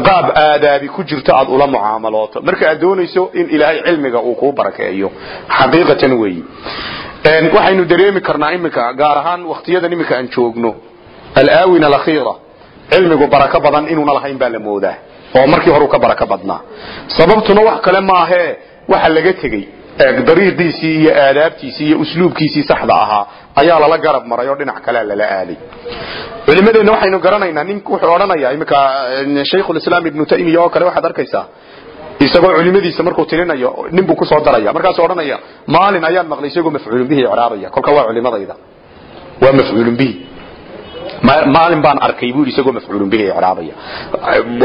A: qaab aadaabi ku jirto aad ula mucaamalooto marka aad doonayso in ilaahay cilmiga uu kuu barakeeyo. Xaqiiqatan weeyi waxaynu dareemi karnaa iminka gaar ahaan waktiyadan iminka aan joogno. Alaawin alakhiira. Cilmigu barako badan inuuna lahayn baa la moodaa. Oo markii hore ka barako badnaa. Sababtuna wax kale maahee waxa laga tegey dariiqiisii iyo aadaabtiisii iyo usluubkiisii saxda ahaa ayaa lala garab maray oo dhinac kalea lala aaday culimadeenna waxaynu garanaynaa nin wuxuu odhanayaa iminka shaykhulislaam ibnu taymiya oo kale waxaad arkaysaa. Isagoo culimadiisa markuu tirinayo nin buu ku soo daraya. Markaasuu odhanaya maalin ayaan maqlay isagoo mafcuulun bihi icraabaya. Kolka waa culimadayda. Waa mafcuulun bihi maalin baan arkay buu isagoo mafcuulun bihi icraabaya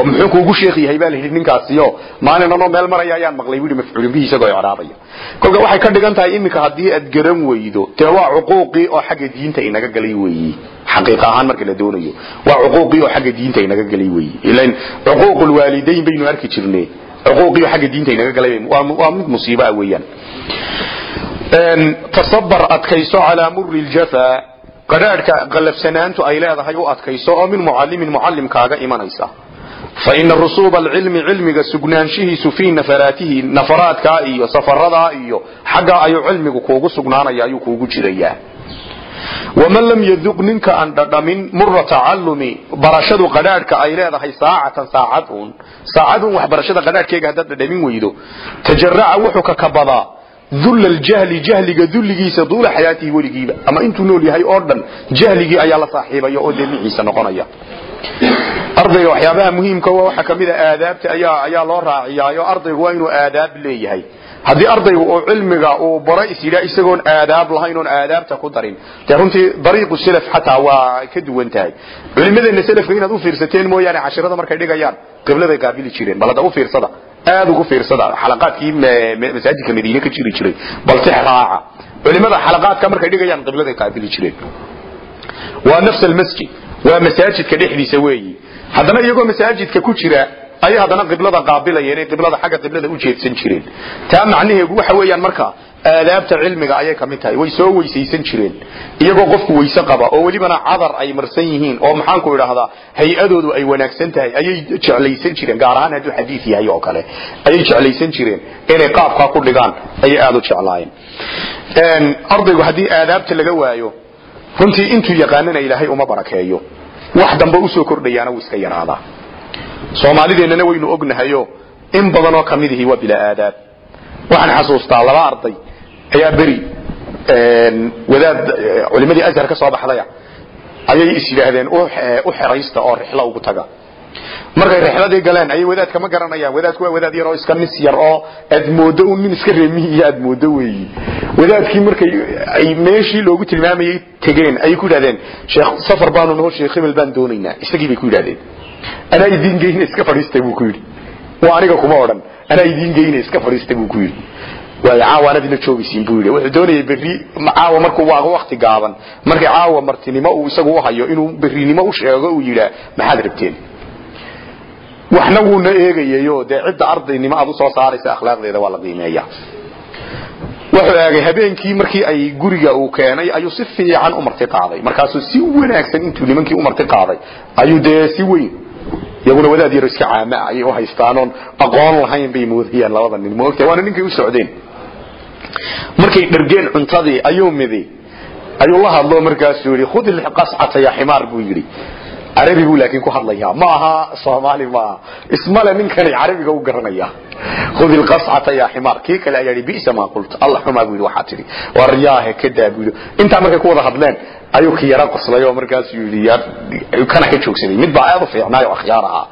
A: muxuu kuugu sheekh yahay baa la yidhi ninkaasiyo maalin anoo meel maraya ayaan maqlay buu mafcuulun bihi isagoo icraabaya kolka waxay ka dhigan tahay iminka haddii aad garan weydo dee waa cuquuqii oo xagga diinta inaga galay weeyi. Xaqiiqa ahaan marka la doonayo waa cuquuqii oo xagga diinta inaga galay weeyi. Ilan cuquuqul waalidayn baynu arki jirnay cuquuqii oo xagga diinta inaga galay waa mid musiibo ah weeyaan tasabar adkayso calaa muri ljafaa qadhaadhka qallafsanaantu ay leedahay u adkayso oo min mucalimin mucalimkaaga imanaysa. Fa ina rusuuba alcilmi cilmiga sugnaanshihiisu fii nafaraatihi nafaraadkaa iyo safaradaa iyo xaggaa ayuu cilmigu kuugu sugnaanaya ayuu kuugu jirayaa. Waman lam yaduq ninka aan dhadhamin mura tacalumi barashadu qadhaadhka ay leedahay saacatan saacad uun saacad uun waxbarashada qadhaadhkeega haddaad dhadhamin weydo. Tajaraca wuxuu ka kabadaa dull ljahli jahliga dulligiisa duula xayaatihi weligiiba. Ama intuu nool yahay oo dhan jahligii ayaa la saaxiibaya oo dee miciisa noqonaya. Ardayga waxyaabaha muhiimka waxaa ka mid a aadaabta ayaa loo raaciyaayo. Ardaygu waa inuu aadaab leeyahay. Haddii ardaygu uu cilmiga uu baro is yidhaa isagoon aadaab lahayn oon aadaabta ku darin. Dee runtii dariiqu selaf xataa waa ka duwan tahay. Culimadeena selafka inaad u fiirsateen mooyaane cashirada markay dhigayaan qibladay qaabili jireen bal hadda u fiirsada aad ugu fiirsada xalaqaadkii masaajidka madiine ka jiri jiray balse raaca. Culimada xalaqaadka markay dhigayaan qibladay qaabili jireen. Waa nafs almasjid waa masaajidka dhexdiisa weeyi. Haddana iyagoo masaajidka ku jira ayay haddana qiblada qaabilayeen ee qiblada xagga qiblada u jeedsan jireen. Taa macnaheedu waxa weeyaan marka aadaabta cilmiga ayay ka mid tahay. Way soo weysaysan jireen. Iyagoo qofku weyse qaba oo welibana cadar ay marsan yihiin oo maxaanku idhaahdaa hay'adoodu ay wanaagsan tahay ayay jeclaysan jireen gaar ahaan hadduu xadiid yahay oo kale. Ayay jeclaysan jireen inay qaabkaa ku dhigaan ayay aada u jeclaayeen. Ardaygu haddii aadaabta laga waayo runtii intuu yaqaanana ilaahay uma barakeeyo. Wax dambe u soo kordhayaana wuu iska yaraadaa. Soomaalideennana waynu ognahayo in badanoo ka mid ihi waa bilaa aadaab. Waxaan xasuustaa laba arday ayaa beri wadaad culimadii azhar ka soo baxdaya ayay is yidhaahdeen u xeraysta oo rixlo ugu taga. Markay rixladii galeen ayay wadaadka ma garanayaan. Wadaadku waa wadaad yar oo iska nis yar oo aad moodo un nin iska reemihiiyo aad moodo weeyi. Wadaadkii markay ay meeshii loogu tilmaamayay tegeen ayay ku yidhahdeen sheekh safar baanu noo sheekh hebel baan doonaynaa isagii bay ku yidhahdeen anaa idiin geyna iska fadhiista buu ku yidhi. Waa aniga kuma odhan anaa idiin geyna iska fadhiista buu ku yidhi waay caawa anad ina joogaysiin buu yidhi. Wuxuu doonayay berri caawa markuu waa wakti gaaban. Markay caawa martinimo uu isagu uhayo inuu berrinimo u sheego uu yidhaa maxaad rabteen? Waxna wuuna eegayayo dee cidda ardaynimo aad u soo saaraysa akhlaaqdeeda waa la qiimeeya wuxuu eegay habeenkii markii ay guriga uu keenay ayuu si fiican u marti qaaday. Markaasuu si wanaagsan intuu nimankii u marti qaaday ayuu dee si weyn iyaguna wadaad yaro iska caama ah ayay u haystaanoon. Aqoon lahayn bay moodayaan labada nin. Moogta waana ninkay u socdeen markay dhargeen cuntadii ayuu midi. Ayuu la hadlo markaasuu yidhi khud ilqascata ya ximaar buu yidhi. Carabi buu laakiin ku hadlayaa. Ma aha soomaali maaha. Ismale ninkani carabiga u garanaya. Khud ilqascata ya ximaar. Kii kale ayaa yidhi bisa maa qulta allah xumaa buu yidhi waxaa tidhi. War yaahe ka daa buu yidhi intaa markay ku wada hadleen ayuu ki yara qoslay oo markaasuu yidhi kana ka joogsaday. Mid baa aad u fiicnaay oo akhyaar ahaa.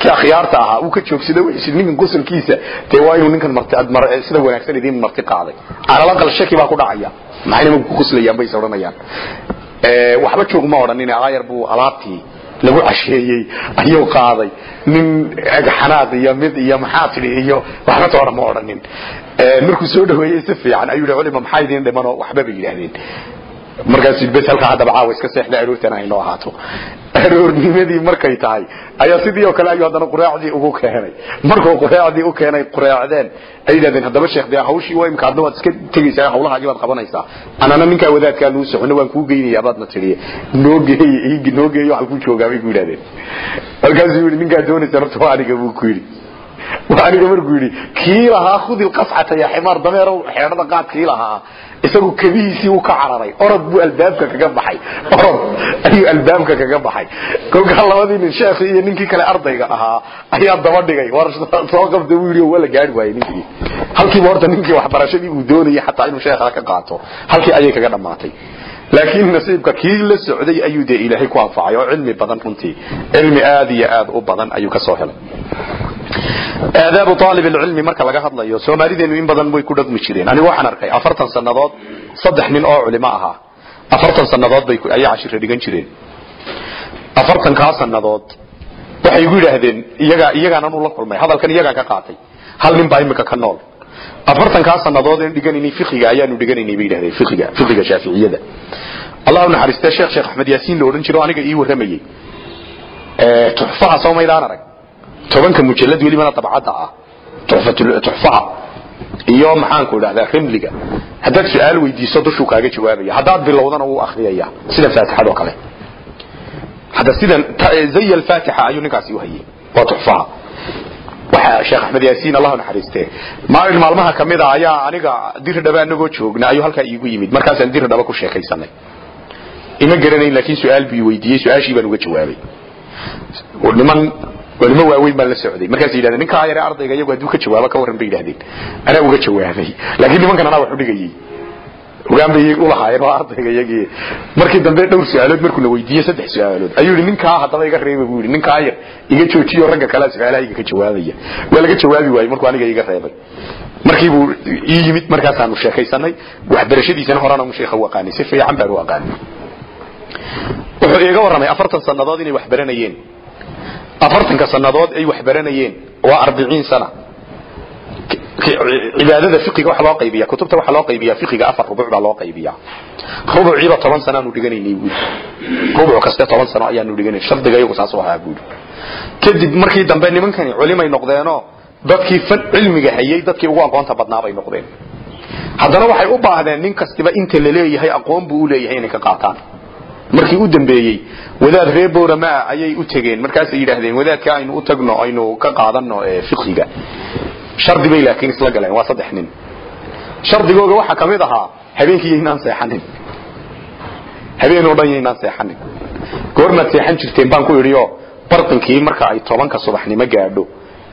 A: Kii akhyaarta ahaa uu ka joogsaday yidhi ninkan qosolkiisa dee waa inuu ninkan marti sida wanaagsan idiin marti qaaday. Calalaqal shaki baa ku dhacaya. Maxayna ku qoslayaan bay is odhanayaan waxba joog ma odhanin aayar buu alaabtii lagu casheeyey ayuu qaaday. Nin xanaaq iyo mid iyo maxaa tidhi iyo waxba toona ma odhanin markuu soo dhaweeyey si fiican ayuu yidhi culima maxaa idiin dhimanoo waxba bay yidhaahdeen markaasuu bes halkaa haddaba caawa iska seexda aroortana aynoo ahaato. Aroornimadii markay tahay ayaa sidii oo kale ayuu haddana quraacdii ugu keenay. Markuu quraacdii u keenay quraacdeen ay haddaba sheekh dee hawshii waa imka waad iska tegaysaa hawlahaagii baad qabanaysaa. Anana ninkaa wadaadkaa nuu socono waan kuu geynaya baadna tidhi noo geey noo geeyo halkuu joogaa ku yidhahdeen markaasuu yidhi ninkaa doonaysa horta waa aniga buu ku yidhi aniga markuu yidhi kii lahaa khudi lqascata ya ximaar dameerow xeedhada qaad kii lahaa. Isagu kabihiisii uu ka cararay orod buu albaabka kaga baxay orod ayuu albaabka kaga baxay. Kolkaa labadii nin sheekhii iyo ninkii kale ardayga ahaa ayaa daba dhigay. War soo qabta buu yidhi waa la gaari waayey ninkii. Halkiiba horta ninkii waxbarashadii uu doonayay xataa inuu sheekha ka qaato. Halkii ayay kaga dhammaatay laakiin nasiibka kii la socday ayuu dee ilaahay ku anfacay oo cilmi badan runtii. Cilmi aad iyo aad u badan ayuu ka helay. Aadaabu aalib alcilmi marka laga hadlayo soomaalideenu in badan way ku dhaqmi jireen. Anigu waxaan arkay afartan sannadood saddex nin oo culimo ahaa. Afartan sannadood ayay cashira dhigan jireen. Afartankaa sannadood waxay igu yidhaahdeen iyagaa iyagaan la kulmay hadalkan iyagaan ka qaatay. Hal nin baa imika ka nool afartankaa sannadood in dhiganaynay fiqiga ayaanu dhiganaynay bay yidhahdeen fiqiga fiqiga shaaficiyada allahu naxariistee sheekh sheekh axmed yaasiin la odhan jiro aniga ii warramayey tuxfaha soo maydaan arag. Tobanka mujalad welibana dabcadda ah. Tuxfaha iyo maxaanku idhahdaa rimliga. Haddaad su'aal weydiiso dushuu kaaga jawaabaya. Haddaad bilowdana wuu akriyaya sida faatixadoo kale. Hadda sidan zay alfaatixa ayuu ninkaasi u hayay. Waa tuxfaha waxa sheekh axmed yaasiin allahu naxariiste. Maalin maalmaha ka mid a ayaa aniga dir dhaba anagoo joogna ayuu halkaa iigu yimid. Markaasaan dir dhaba ku sheekaysanay. Ima garanayn laakiin su'aal buu weydiiyey su'aashii baan uga jawaabay. Niman culimo waaweyn baan la socday. Markaas yidhahdeen ninkaa yare ardayga iyagu hadduu ka jawaabo ka warran bay yidhahdeen anaa uga jawaabay. Laakiin nimankan anaa wax u dhigayey ogaan bay u lahaayeen waa ardayga iyagii. Markii dambe dhowr su'aalood markuu na weydiiyey saddex su'aalood. Ayuu yidhi ninkaa haddaba iga reeba buu yidhi. Ninkaa yar iga joojiyo ragga kalea su'aalaha iga ka jawaabaya. Waa laga jawaabi waayey markuu aniga iga reebay. Markii buu ii yimid markaasaanu sheekaysanay waxbarashadiisana horena sheekha u aqaanay. Si fiican baan u aqaanay. Wuxuu iiga warramay afartan sannadood inay wax baranayeen afartanka sannadood ay wax baranayeen waa arbiciin sana cibaadada fiqiga waxa loo qaybiya kutubta waxa loo qaybiya fiqiga afar rubuc baa loo qaybiya rubuciiba toban sano aanu dhiganaynay rubuc kaste toban sano ayaanu dhiganay shardiga iyagu saas u ahaa buuri kadib markii dambe nimankani culimay noqdeenoo dadkii cilmiga hayay dadkii ugu aqoonta badnaa bay noqdeen. Haddana waxay u baahdeen nin kastiba inta la leeyahay aqoon buu u inay ka qaataan. Markii u dambeeyey wadaad reer bowramaa ayay u tegeen. Markaasay yidhaahdeen wadaadka aynu u tagno aynu ka qaadano fiqiga shardi bay laakiin isla galeen waa saddex nin. Shardigooga waxaa ka mid ahaa habeenkii yaynaan seexanin. Habeen oo dhan yaynaan seexanin. Goormaad seexan jirteen baan ku idhi oo marka ay tobanka subaxnimo gaadho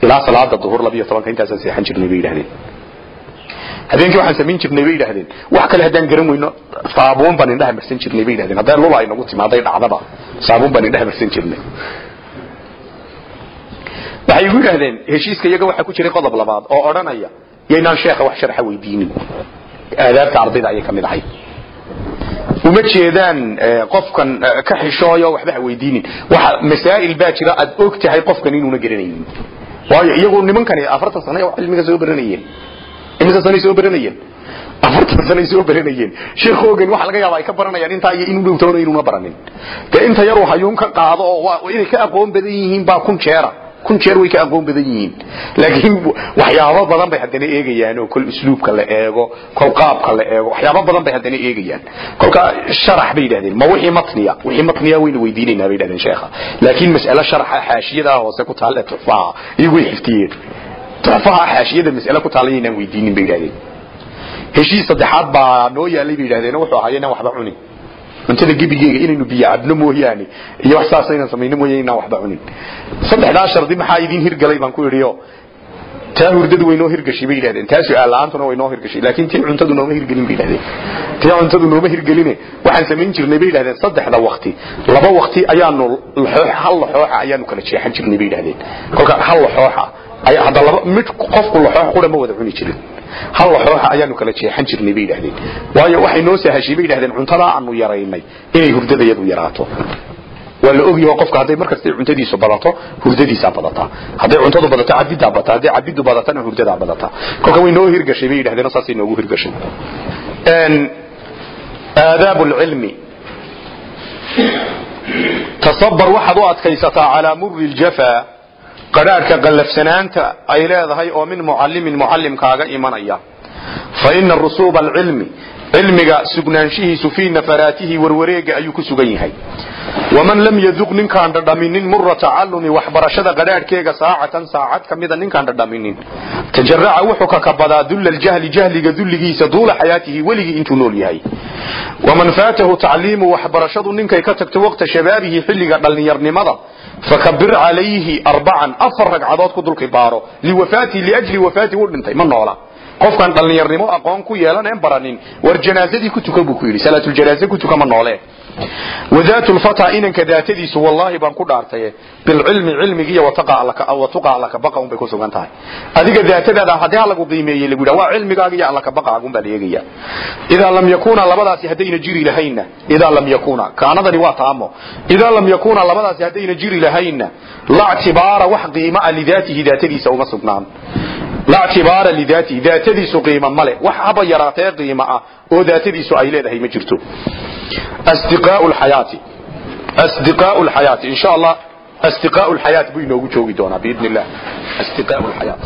A: ilaa salaada duhur labiyo tobanka intaasaan seexan jirnay bay yidhahdeen habeenkii waxaan samayn jirnay bay yidhahdeen wax kale haddaan garan weyno saabuun baan indhaha marsan jirnay bay yidhahdeen hadday lula ay nagu timaaday dhacdaba saabuun baan indhaha marsan jirnay waxay igu yidhahdeen heshiiska iyaga waxaa ku jiray qodob labaad oo odhanaya yaynaan sheekha wax sharxa weydiinin. Aadaabta ardayda ayay ka mid ahayd. Uma jeedaan qofkan ka xishooyo waxba ha weydiinin masaa'il baa jira aad og tahay qofkan inuuna garanaynin. Waayo iyagu nimankani afartan sano cilmiga soo baranayeen. Imise sanay soo baranayeen. Afartan sanay soo baranayeen. Sheekoogan waxa laga yaaba ay ka baranayaan intaa iyo inuu dhowtoono inuuna baranin. Dee inta yar uu hayuun ka qaado oo inay ka aqoon badan yihiin baa kun jeera kun jeer way ka aqoon badan yihiin. Laakiin waxyaabo badan bay haddana eegayaan oo kol usluubka la eego kol qaabka la eego. Waxyaabo badan bay haddana eegayaan. Kolka sharax bay yidhahdeen ma wixii matniya? Wixii matniya wayna weydiinaynaa bay yidhahdeen sheekha. Laakiin mas'alo sharaxa xaashiyada hoose ku taal ee tuxfaha iyagu way xiftiyeen. Tuxfaha xaashiyada mas'alo ku taal yaynaan weydiinin bay yidhahdeen heshiis saddexaad baa noo yaalay bay yidhahdeen wuxuu ahaa inaan waxba cunin cuntada gebigeega inaynu biyo cabno mooyaane. Iyo wax saas aynan samayno mooyaane inaan waxba cunin saddexdaa shardi maxaa idiin hirgalay baan ku idhiyo taa hurdadu way noo hirgashay bay yidhahdeen. Taa su'aal la'aantuna way noo hirgashay laakiin tii cuntadu nooma hirgelin bay yidhahdeen. Tii cuntadu nooma hirgeline waxaan samayn jirnay bay yidhahdeen. Saddexda wakti laba wakti ayaanu hal laxooxa ayaanu kala jeexan jirnay bay yidhahdeen. Kolka hal laxooxa hadda laba mid qofku laxoox qura ma wada cuni jirin hal laxooxa ayaanu kala jeexan jirnay bay yidhahdeen waayo waxay noo sahashay bay yidhahdeen cuntadaa aanu yaraynay inay hurdadayadu yaraato. Waa la ogyaho qofka hadday markastay cuntadiisu badato hurdadiisaa badataa hadday cuntadu badato cabidaa bata hadday cabidu badatana hurdadaa badataa kolka way noo hirgashay bay yidhahdeen saasay noogu hirgashay. Aadaab lcilmi tasabar waxaad u adkaysataa calaa muri ljafa qadhaadhka qallafsanaanta ay leedahay oo min mucallimin mucallimkaaga imanaya. Fa ina rusuuba alcilmi cilmiga sugnaanshihiisu fii nafaraatihi warwareega ayuu ku sugan yahay. Waman lam yaduq ninkaan dhadhaminin mura tacalumi waxbarashada qadhaadhkeega saacatan saacad ka mida ninkaan dhadhaminin. Tajaraca wuxuu kakabadaa dulla ljahli jahliga dulligiisa duula xayaatihi weligii intuu nool yahay. Waman faatahu tacliimu waxbarashadu ninkay ka tagto waqta shabaabihi xilliga dhallinyarnimada fakabir calayhi arbacan afar ragcadood ku dulki baaro liwafaati liajli wafaati u dhintay ma noola qofkan dhallinyarnimo aqoon ku yeelan een baranin war janaazadii ku tuka buu ku yidhi salaatuljanaaze ku tuka ma noole wadaatu lfataa inanka daatadiisu wallaahi baan ku dhaartaye bilcilmi cilmigiiyo watuqa allaka baqa unbay ku sugan tahay. Adiga daatadaada haddii ha lagu qiimeeyey lagu yidhaha waa cilmigaaga iyo allaka baqaagun baa la idaa lam yakuna labadaasi haddayna jiri lahayna idaa lam yakuna kaanadani waa taamo. Idaa lam yakuna labadaasi haddayna jiri lahayna la ctibaara wax qiima a lidaatihi daatadiisa uma sugnaan. La ctibaara daatadiisu qiima male wax haba yaraatee qiima ah oo daatadiisu ay leedahay ma jirto lxayaati asdiqaau lxayaati insha allah asdiqaau lxayaat buu inoogu joogi doonaa biidn illah asdiqaau lxayaat